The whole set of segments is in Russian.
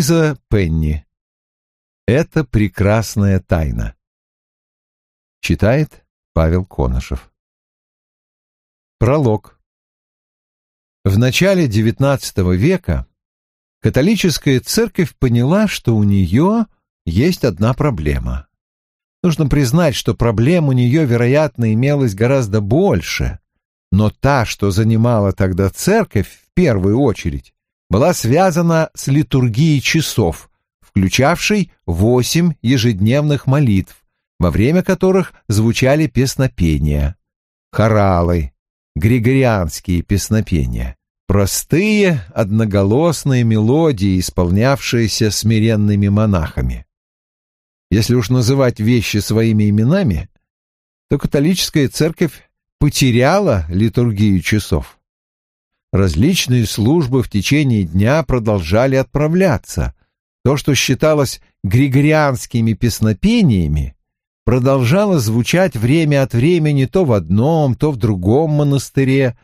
Луиза Пенни. Это прекрасная тайна. Читает Павел Конышев. Пролог. В начале XIX века католическая церковь поняла, что у нее есть одна проблема. Нужно признать, что проблем у нее, вероятно, имелось гораздо больше, но та, что занимала тогда церковь в первую очередь, была связана с литургией часов, включавшей восемь ежедневных молитв, во время которых звучали песнопения, хоралы, григорианские песнопения, простые одноголосные мелодии, исполнявшиеся смиренными монахами. Если уж называть вещи своими именами, то католическая церковь потеряла литургию часов. Различные службы в течение дня продолжали отправляться. То, что считалось григорианскими песнопениями, продолжало звучать время от времени то в одном, то в другом монастыре,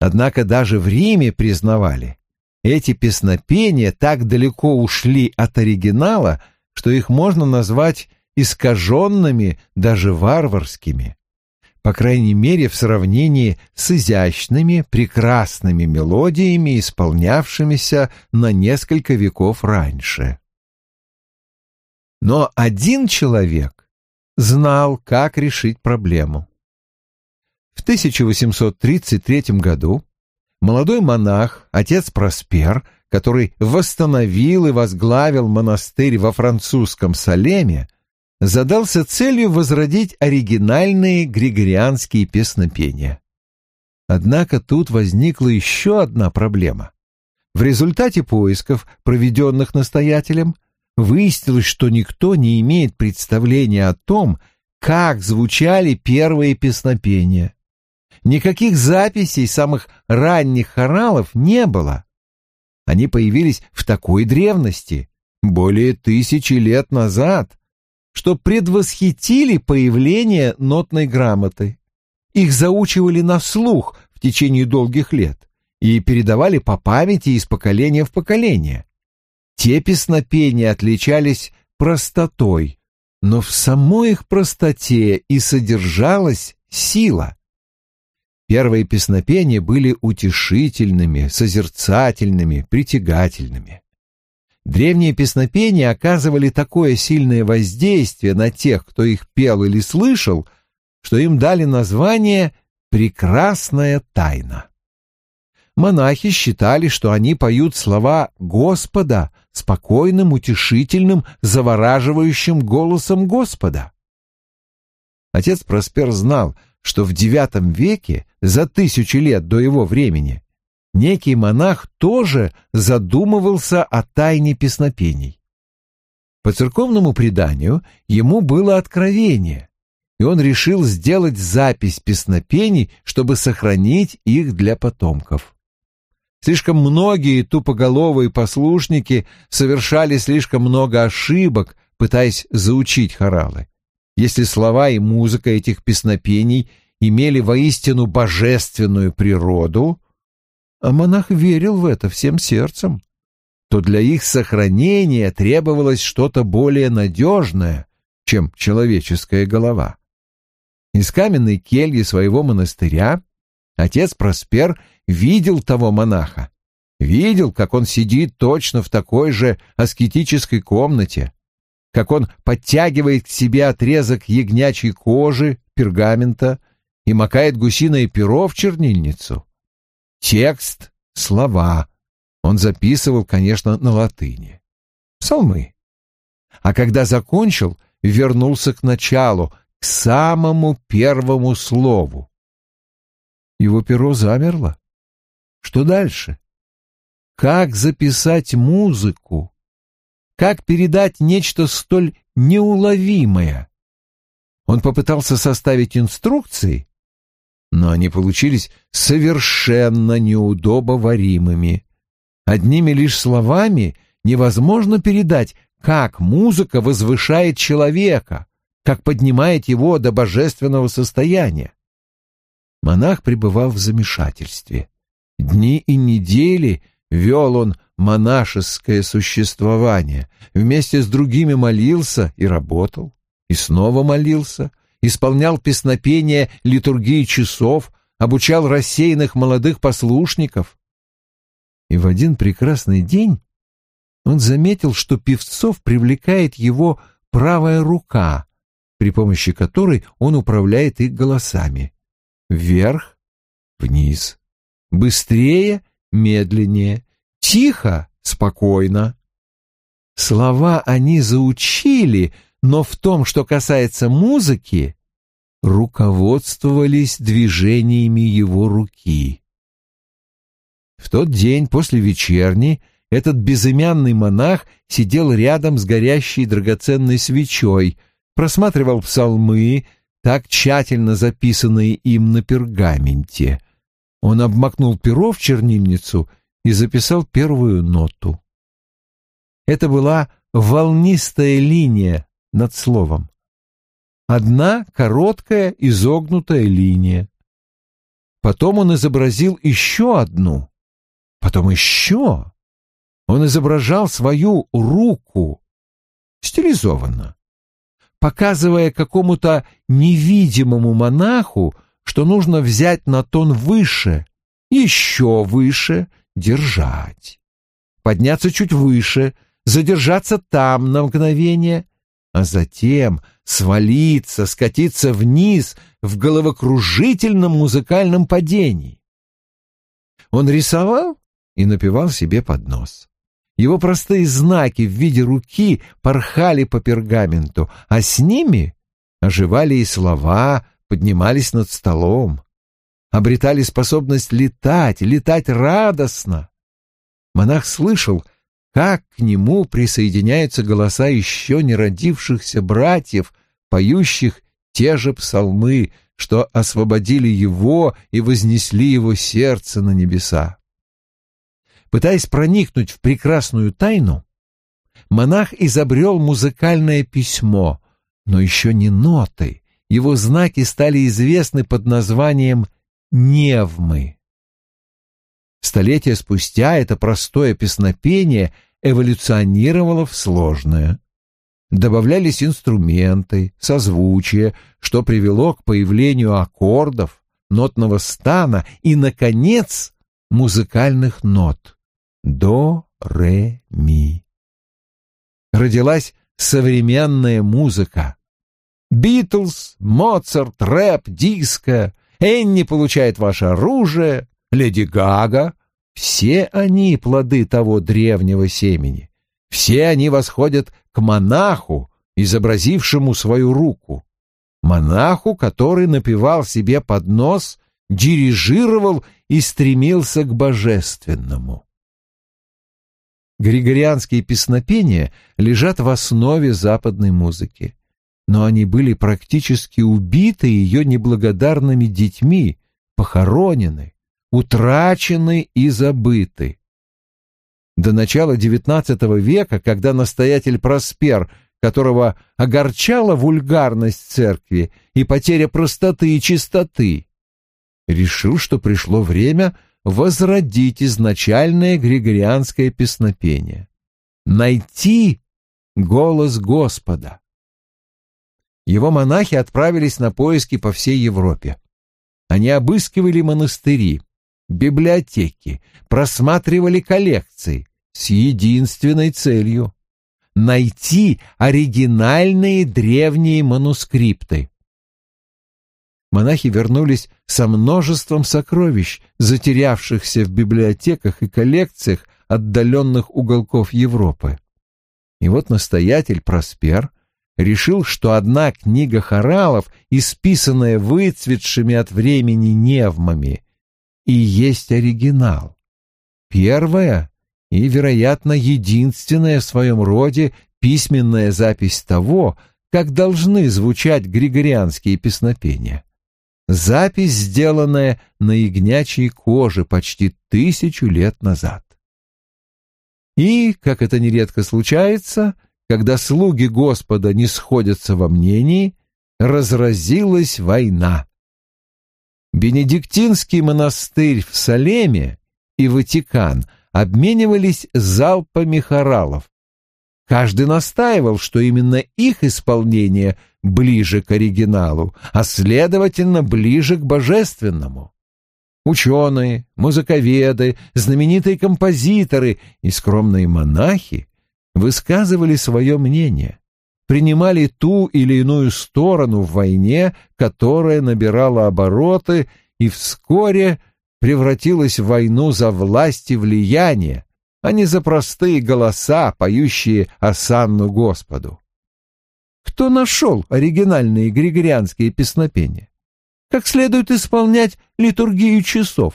однако даже в Риме признавали, эти песнопения так далеко ушли от оригинала, что их можно назвать искаженными, даже варварскими. По крайней мере, в сравнении с изящными, прекрасными мелодиями, исполнявшимися на несколько веков раньше. Но один человек знал, как решить проблему. В 1833 году молодой монах, отец Проспер, который восстановил и возглавил монастырь во французском Салеме, задался целью возродить оригинальные григорианские песнопения. Однако тут возникла еще одна проблема. В результате поисков, проведенных настоятелем, выяснилось, что никто не имеет представления о том, как звучали первые песнопения. Никаких записей самых ранних хоралов не было. Они появились в такой древности, более тысячи лет назад, что предвосхитили появление нотной грамоты. Их заучивали на слух в течение долгих лет и передавали по памяти из поколения в поколение. Те песнопения отличались простотой, но в самой их простоте и содержалась сила. Первые песнопения были утешительными, созерцательными, притягательными. Древние песнопения оказывали такое сильное воздействие на тех, кто их пел или слышал, что им дали название «прекрасная тайна». Монахи считали, что они поют слова Господа спокойным, утешительным, завораживающим голосом Господа. Отец Проспер знал, что в IX веке, за тысячу лет до его времени, некий монах тоже задумывался о тайне песнопений. По церковному преданию ему было откровение, и он решил сделать запись песнопений, чтобы сохранить их для потомков. Слишком многие тупоголовые послушники совершали слишком много ошибок, пытаясь заучить хоралы. Если слова и музыка этих песнопений имели воистину божественную природу, а монах верил в это всем сердцем, то для их сохранения требовалось что-то более надежное, чем человеческая голова. Из каменной кельи своего монастыря отец Проспер видел того монаха, видел, как он сидит точно в такой же аскетической комнате, как он подтягивает к себе отрезок ягнячьей кожи, пергамента и макает гусиное перо в чернильницу. Текст — слова. Он записывал, конечно, на латыни. Псалмы. А когда закончил, вернулся к началу, к самому первому слову. Его перо замерло. Что дальше? Как записать музыку? Как передать нечто столь неуловимое? Он попытался составить инструкции, но они получились совершенно неудобоваримыми. Одними лишь словами невозможно передать, как музыка возвышает человека, как поднимает его до божественного состояния. Монах пребывал в замешательстве. Дни и недели вел он монашеское существование, вместе с другими молился и работал, и снова молился, исполнял песнопения литургии часов, обучал рассеянных молодых послушников. И в один прекрасный день он заметил, что певцов привлекает его правая рука, при помощи которой он управляет их голосами. Вверх, вниз, быстрее, медленнее, тихо, спокойно. Слова они заучили, но в том, что касается музыки, руководствовались движениями его руки. В тот день после вечерни этот безымянный монах сидел рядом с горящей драгоценной свечой, просматривал псалмы, так тщательно записанные им на пергаменте. Он обмакнул перо в чернильницу и записал первую ноту. Это была волнистая линия над словом. Одна короткая изогнутая линия. Потом он изобразил еще одну, потом еще. Он изображал свою руку, стилизованно, показывая какому-то невидимому монаху, что нужно взять на тон выше, еще выше, держать, подняться чуть выше, задержаться там на мгновение, а затем свалиться, скатиться вниз в головокружительном музыкальном падении. Он рисовал и напевал себе под нос. Его простые знаки в виде руки порхали по пергаменту, а с ними оживали и слова, поднимались над столом, обретали способность летать, летать радостно. Монах слышал, как к нему присоединяются голоса еще не родившихся братьев, поющих те же псалмы, что освободили его и вознесли его сердце на небеса. Пытаясь проникнуть в прекрасную тайну, монах изобрел музыкальное письмо, но еще не ноты. Его знаки стали известны под названием «невмы». Столетия спустя это простое песнопение эволюционировало в сложное. Добавлялись инструменты, созвучия, что привело к появлению аккордов, нотного стана и, наконец, музыкальных нот до, ре, ми. Родилась современная музыка. Битлз, Моцарт, рэп, диско, Энни получает ваше оружие, Леди Гага. Все они плоды того древнего семени. Все они восходят к монаху, изобразившему свою руку. Монаху, который напевал себе под нос, дирижировал и стремился к божественному. Григорианские песнопения лежат в основе западной музыки, но они были практически убиты ее неблагодарными детьми, похоронены, утрачены и забыты. До начала XIX века, когда настоятель Проспер, которого огорчала вульгарность церкви и потеря простоты и чистоты, решил, что пришло время – возродить изначальное григорианское песнопение, найти голос Господа. Его монахи отправились на поиски по всей Европе. Они обыскивали монастыри, библиотеки, просматривали коллекции с единственной целью — найти оригинальные древние манускрипты монахи вернулись со множеством сокровищ, затерявшихся в библиотеках и коллекциях отдаленных уголков Европы. И вот настоятель Проспер решил, что одна книга хоралов, исписанная выцветшими от времени невмами, и есть оригинал. Первая и, вероятно, единственная в своем роде письменная запись того, как должны звучать григорианские песнопения. Запись, сделанная на ягнячьей коже почти тысячу лет назад. И, как это нередко случается, когда слуги Господа не сходятся во мнении, разразилась война. Бенедиктинский монастырь в Салеме и Ватикан обменивались залпами хоралов. Каждый настаивал, что именно их исполнение ближе к оригиналу, а следовательно ближе к божественному. Ученые, музыковеды, знаменитые композиторы и скромные монахи высказывали свое мнение, принимали ту или иную сторону в войне, которая набирала обороты и вскоре превратилась в войну за власть и влияние, а не за простые голоса, поющие осанну Господу. Кто нашел оригинальные григорианские песнопения? Как следует исполнять литургию часов?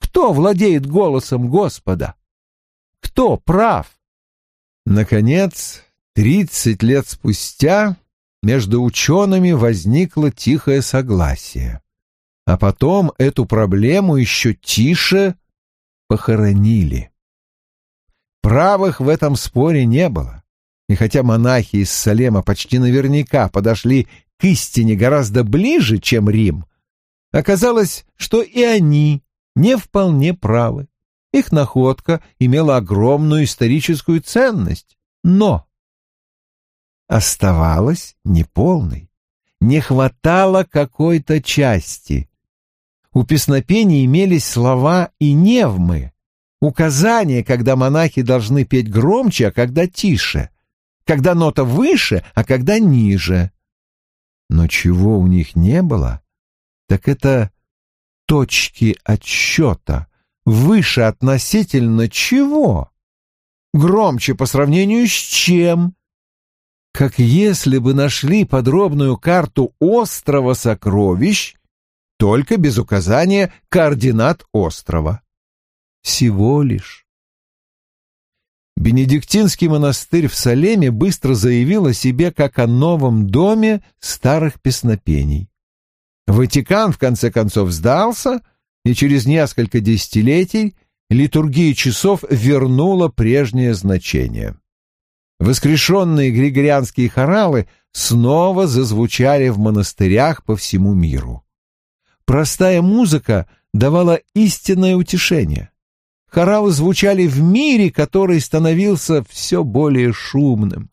Кто владеет голосом Господа? Кто прав? Наконец, тридцать лет спустя между учеными возникло тихое согласие. А потом эту проблему еще тише похоронили. Правых в этом споре не было. И хотя монахи из Салема почти наверняка подошли к истине гораздо ближе, чем Рим, оказалось, что и они не вполне правы. Их находка имела огромную историческую ценность, но оставалась неполной. Не хватало какой-то части. У песнопений имелись слова и невмы, указания, когда монахи должны петь громче, а когда тише, когда нота выше, а когда ниже. Но чего у них не было, так это точки отсчета, выше относительно чего? Громче по сравнению с чем? Как если бы нашли подробную карту острова сокровищ, только без указания координат острова всего лишь. Бенедиктинский монастырь в Салеме быстро заявил о себе как о новом доме старых песнопений. Ватикан, в конце концов, сдался, и через несколько десятилетий литургия часов вернула прежнее значение. Воскрешенные григорианские хоралы снова зазвучали в монастырях по всему миру. Простая музыка давала истинное утешение. Хоралы звучали в мире, который становился все более шумным.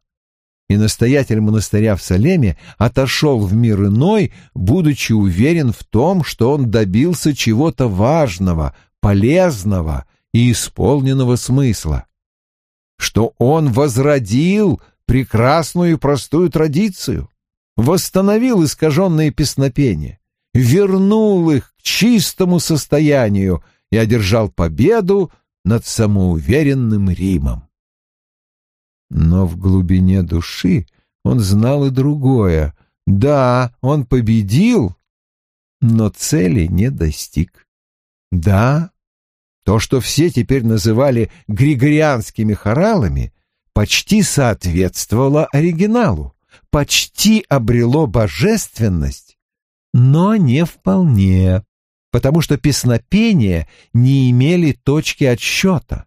И настоятель монастыря в Салеме отошел в мир иной, будучи уверен в том, что он добился чего-то важного, полезного и исполненного смысла. Что он возродил прекрасную и простую традицию, восстановил искаженные песнопения, вернул их к чистому состоянию — и одержал победу над самоуверенным Римом. Но в глубине души он знал и другое. Да, он победил, но цели не достиг. Да, то, что все теперь называли григорианскими хоралами, почти соответствовало оригиналу, почти обрело божественность, но не вполне потому что песнопения не имели точки отсчета.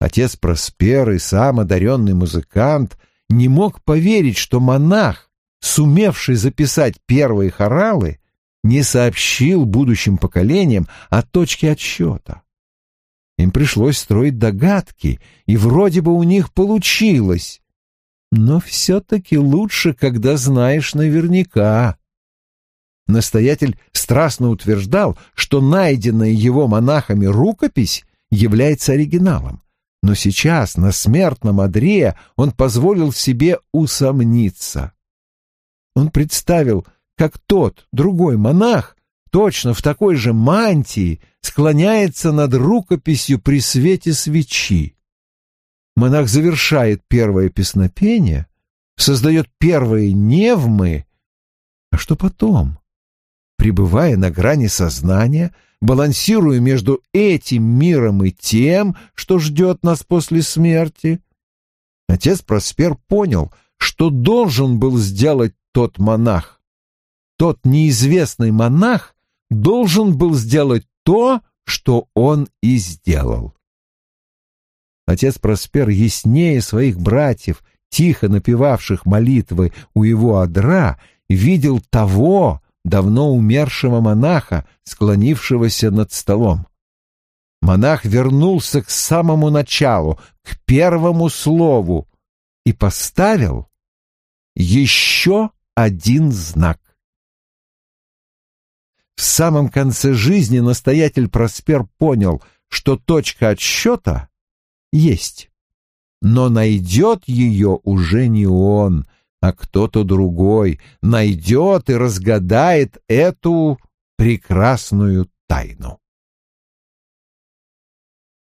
Отец Проспер и сам одаренный музыкант не мог поверить, что монах, сумевший записать первые хоралы, не сообщил будущим поколениям о точке отсчета. Им пришлось строить догадки, и вроде бы у них получилось. Но все-таки лучше, когда знаешь наверняка. Настоятель страстно утверждал, что найденная его монахами рукопись является оригиналом. Но сейчас, на смертном одре, он позволил себе усомниться. Он представил, как тот, другой монах, точно в такой же мантии, склоняется над рукописью при свете свечи. Монах завершает первое песнопение, создает первые невмы, а что потом? пребывая на грани сознания, балансируя между этим миром и тем, что ждет нас после смерти. Отец Проспер понял, что должен был сделать тот монах. Тот неизвестный монах должен был сделать то, что он и сделал. Отец Проспер яснее своих братьев, тихо напевавших молитвы у его одра, видел того, давно умершего монаха, склонившегося над столом. монах вернулся к самому началу, к первому слову и поставил еще один знак. В самом конце жизни настоятель Проспер понял, что точка отсчета есть, но найдет ее уже не он, а кто-то другой, найдет и разгадает эту прекрасную тайну.